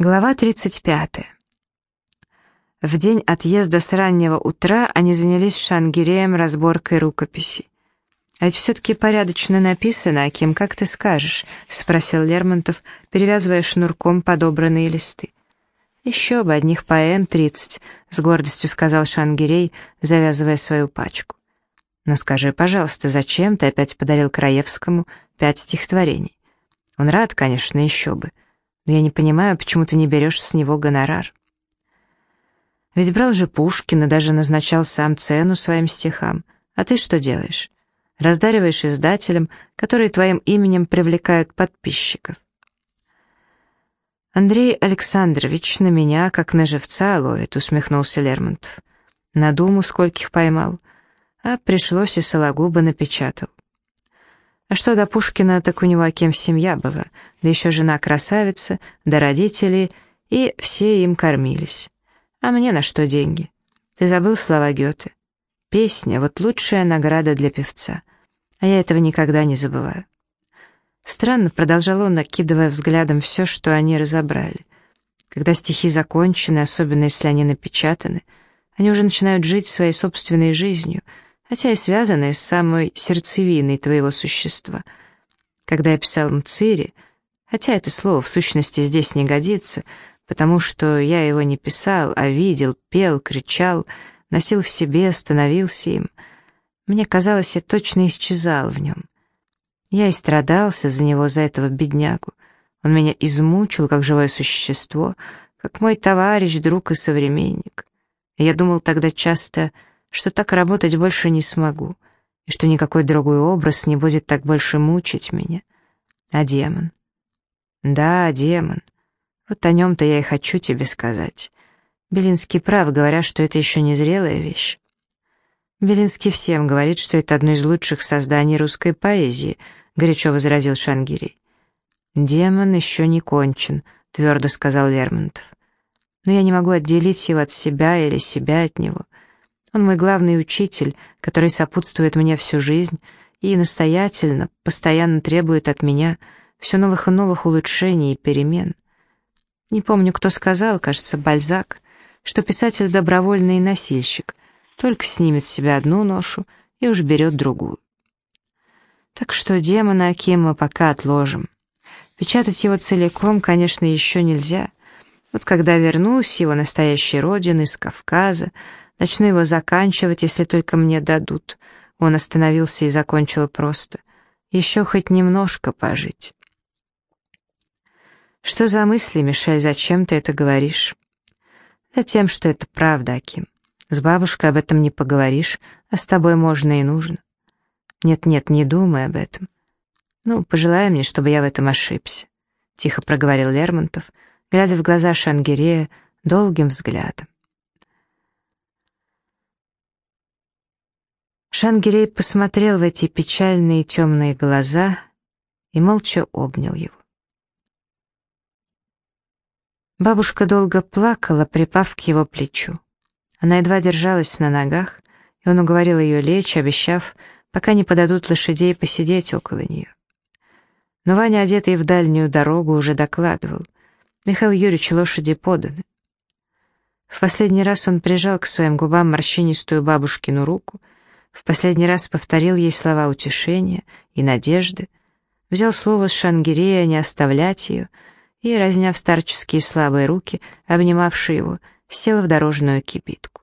Глава 35. В день отъезда с раннего утра они занялись Шангиреем разборкой рукописей. «А ведь все-таки порядочно написано, Аким, как ты скажешь?» — спросил Лермонтов, перевязывая шнурком подобранные листы. «Еще бы, одних поэм тридцать», — с гордостью сказал Шангирей, завязывая свою пачку. «Но скажи, пожалуйста, зачем ты опять подарил Краевскому пять стихотворений? Он рад, конечно, еще бы» но я не понимаю, почему ты не берешь с него гонорар. Ведь брал же Пушкин и даже назначал сам цену своим стихам. А ты что делаешь? Раздариваешь издателям, которые твоим именем привлекают подписчиков. «Андрей Александрович на меня, как на живца, ловит», — усмехнулся Лермонтов. «На думу скольких поймал, а пришлось и Сологуба напечатал. А что до Пушкина, так у него кем семья была, да еще жена красавица, да родители, и все им кормились. А мне на что деньги? Ты забыл слова Гёте? Песня — вот лучшая награда для певца. А я этого никогда не забываю. Странно, продолжал он, накидывая взглядом все, что они разобрали. Когда стихи закончены, особенно если они напечатаны, они уже начинают жить своей собственной жизнью — хотя и связанные с самой сердцевиной твоего существа. Когда я писал Мцири, хотя это слово в сущности здесь не годится, потому что я его не писал, а видел, пел, кричал, носил в себе, становился им, мне казалось, я точно исчезал в нем. Я и страдался за него, за этого беднягу. Он меня измучил, как живое существо, как мой товарищ, друг и современник. Я думал тогда часто что так работать больше не смогу, и что никакой другой образ не будет так больше мучить меня. А демон? Да, демон. Вот о нем-то я и хочу тебе сказать. Белинский прав, говоря, что это еще не зрелая вещь. Белинский всем говорит, что это одно из лучших созданий русской поэзии, горячо возразил Шангирей. «Демон еще не кончен», — твердо сказал Лермонтов. «Но я не могу отделить его от себя или себя от него. Он мой главный учитель, который сопутствует мне всю жизнь и настоятельно, постоянно требует от меня все новых и новых улучшений и перемен. Не помню, кто сказал, кажется, Бальзак, что писатель добровольный носильщик, только снимет с себя одну ношу и уж берет другую. Так что демона Акима пока отложим. Печатать его целиком, конечно, еще нельзя. Вот когда вернусь, его настоящей родины, из Кавказа, Начну его заканчивать, если только мне дадут. Он остановился и закончил просто. Еще хоть немножко пожить. Что за мысли, Мишель, зачем ты это говоришь? Да тем, что это правда, Аким. С бабушкой об этом не поговоришь, а с тобой можно и нужно. Нет-нет, не думай об этом. Ну, пожелай мне, чтобы я в этом ошибся, — тихо проговорил Лермонтов, глядя в глаза Шангирея долгим взглядом. Шангирей посмотрел в эти печальные темные глаза и молча обнял его. Бабушка долго плакала, припав к его плечу. Она едва держалась на ногах, и он уговорил ее лечь, обещав, пока не подадут лошадей, посидеть около нее. Но Ваня, одетый в дальнюю дорогу, уже докладывал. Михаил Юрьевич, лошади поданы. В последний раз он прижал к своим губам морщинистую бабушкину руку — в последний раз повторил ей слова утешения и надежды, взял слово с Шангирея не оставлять ее и, разняв старческие слабые руки, обнимавшие его, сел в дорожную кибитку.